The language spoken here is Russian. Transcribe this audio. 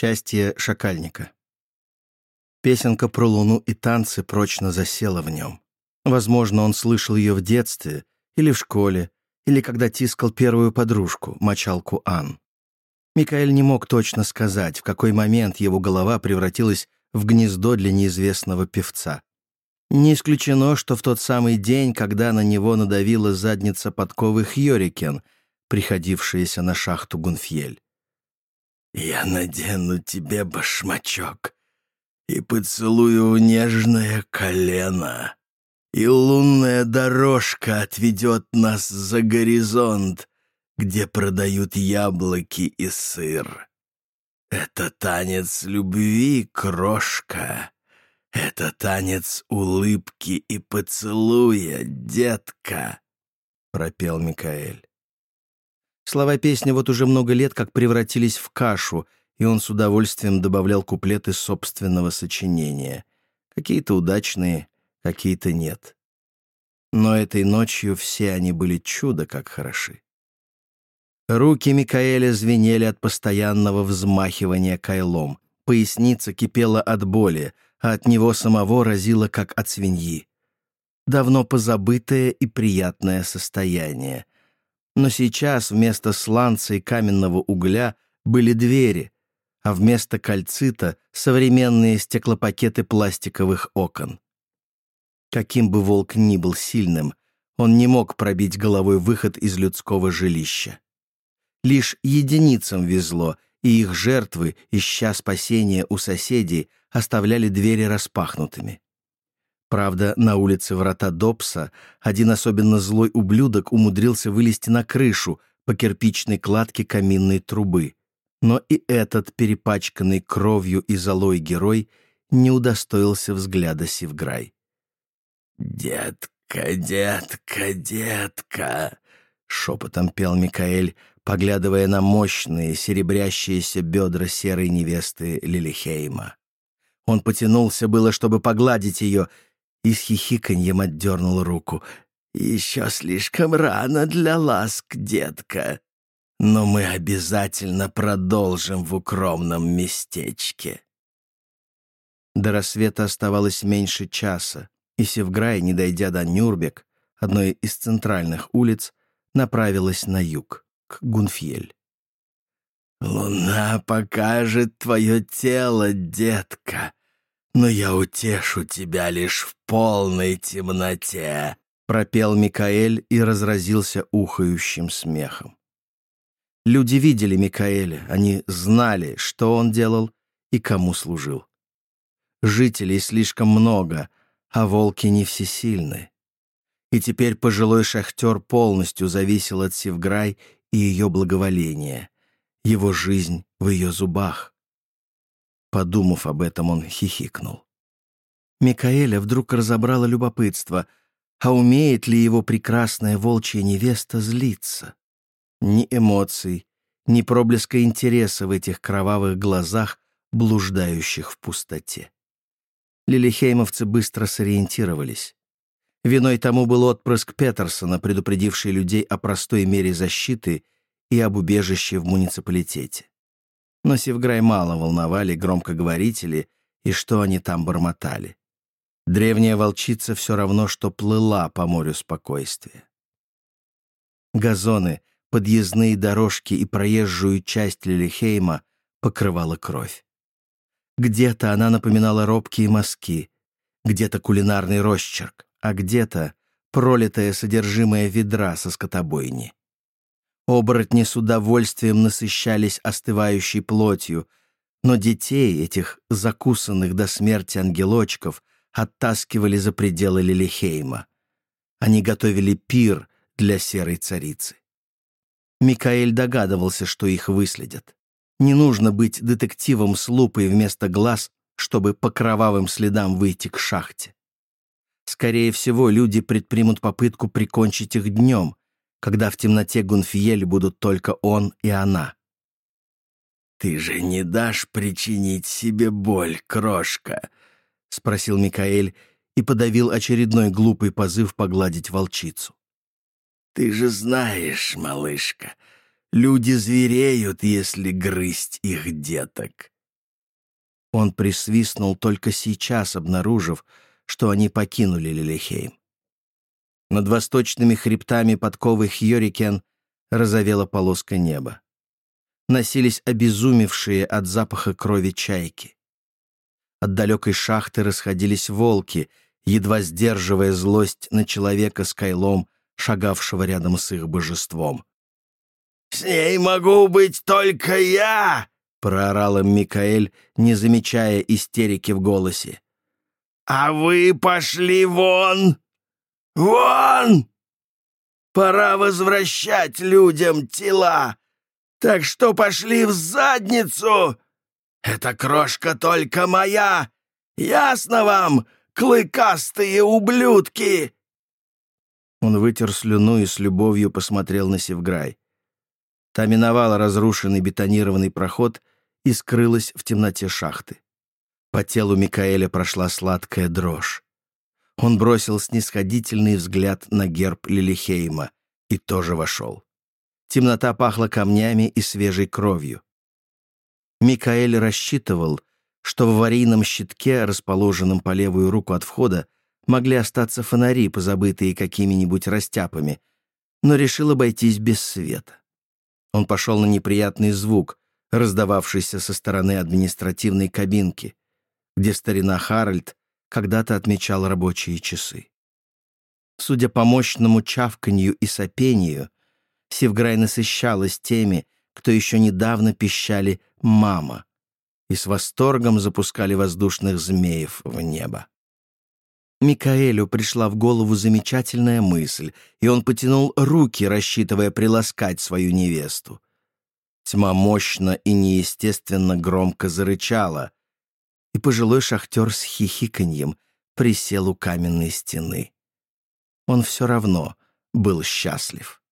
Счастье шакальника. Песенка про луну и танцы прочно засела в нем. Возможно, он слышал ее в детстве или в школе, или когда тискал первую подружку, мочалку Ан. Микаэль не мог точно сказать, в какой момент его голова превратилась в гнездо для неизвестного певца. Не исключено, что в тот самый день, когда на него надавила задница подковы Хьорикен, приходившаяся на шахту Гунфьель. «Я надену тебе башмачок и поцелую нежное колено, и лунная дорожка отведет нас за горизонт, где продают яблоки и сыр. Это танец любви, крошка». Это танец улыбки и поцелуя, детка, пропел Микаэль. Слова песни вот уже много лет как превратились в кашу, и он с удовольствием добавлял куплеты собственного сочинения. Какие-то удачные, какие-то нет. Но этой ночью все они были чудо как хороши. Руки Микаэля звенели от постоянного взмахивания кайлом. Поясница кипела от боли — а от него самого разило, как от свиньи. Давно позабытое и приятное состояние. Но сейчас вместо сланца и каменного угля были двери, а вместо кальцита — современные стеклопакеты пластиковых окон. Каким бы волк ни был сильным, он не мог пробить головой выход из людского жилища. Лишь единицам везло, и их жертвы, ища спасения у соседей, оставляли двери распахнутыми. Правда, на улице врата Добса один особенно злой ублюдок умудрился вылезти на крышу по кирпичной кладке каминной трубы. Но и этот перепачканный кровью и золой герой не удостоился взгляда Севграй. «Детка, детка, детка!» — шепотом пел Микаэль, поглядывая на мощные серебрящиеся бедра серой невесты Лилихейма. Он потянулся было, чтобы погладить ее, и с хихиканьем отдернул руку. «Еще слишком рано для ласк, детка. Но мы обязательно продолжим в укромном местечке». До рассвета оставалось меньше часа, и Севграй, не дойдя до Нюрбек, одной из центральных улиц, направилась на юг, к Гунфьель. «Луна покажет твое тело, детка», но я утешу тебя лишь в полной темноте», — пропел Микаэль и разразился ухающим смехом. Люди видели Микаэля, они знали, что он делал и кому служил. Жителей слишком много, а волки не всесильны. И теперь пожилой шахтер полностью зависел от Севграй и ее благоволения. Его жизнь в ее зубах. Подумав об этом, он хихикнул. Микаэля вдруг разобрало любопытство, а умеет ли его прекрасная волчья невеста злиться? Ни эмоций, ни проблеска интереса в этих кровавых глазах, блуждающих в пустоте. Лилихеймовцы быстро сориентировались. Виной тому был отпрыск Петерсона, предупредивший людей о простой мере защиты и об убежище в муниципалитете но Севграй мало волновали громкоговорители и что они там бормотали. Древняя волчица все равно, что плыла по морю спокойствия. Газоны, подъездные дорожки и проезжую часть Лилихейма покрывала кровь. Где-то она напоминала робкие мазки, где-то кулинарный росчерк, а где-то пролитое содержимое ведра со скотобойни. Оборотни с удовольствием насыщались остывающей плотью, но детей, этих закусанных до смерти ангелочков, оттаскивали за пределы Лилихейма. Они готовили пир для серой царицы. Микаэль догадывался, что их выследят. Не нужно быть детективом с лупой вместо глаз, чтобы по кровавым следам выйти к шахте. Скорее всего, люди предпримут попытку прикончить их днем, когда в темноте Гунфиель будут только он и она. «Ты же не дашь причинить себе боль, крошка?» — спросил Микаэль и подавил очередной глупый позыв погладить волчицу. «Ты же знаешь, малышка, люди звереют, если грызть их деток. Он присвистнул только сейчас, обнаружив, что они покинули Лилихейм. Над восточными хребтами подковы Хьорикен разовела полоска неба. Носились обезумевшие от запаха крови чайки. От далекой шахты расходились волки, едва сдерживая злость на человека с кайлом, шагавшего рядом с их божеством. «С ней могу быть только я!» — проорал им Микаэль, не замечая истерики в голосе. «А вы пошли вон! Вон! Пора возвращать людям тела, так что пошли в задницу! Эта крошка только моя! Ясно вам, клыкастые ублюдки!» Он вытер слюну и с любовью посмотрел на Севграй. Та миновала разрушенный бетонированный проход и скрылась в темноте шахты. По телу Микаэля прошла сладкая дрожь. Он бросил снисходительный взгляд на герб Лилихейма и тоже вошел. Темнота пахла камнями и свежей кровью. Микаэль рассчитывал, что в аварийном щитке, расположенном по левую руку от входа, могли остаться фонари, позабытые какими-нибудь растяпами, но решил обойтись без света. Он пошел на неприятный звук, раздававшийся со стороны административной кабинки, где старина Харальд когда-то отмечал рабочие часы. Судя по мощному чавканью и сопению, Севграй насыщалась теми, кто еще недавно пищали «мама» и с восторгом запускали воздушных змеев в небо. Микаэлю пришла в голову замечательная мысль, и он потянул руки, рассчитывая приласкать свою невесту. Тьма мощно и неестественно громко зарычала, и пожилой шахтер с хихиканьем присел у каменной стены. Он все равно был счастлив.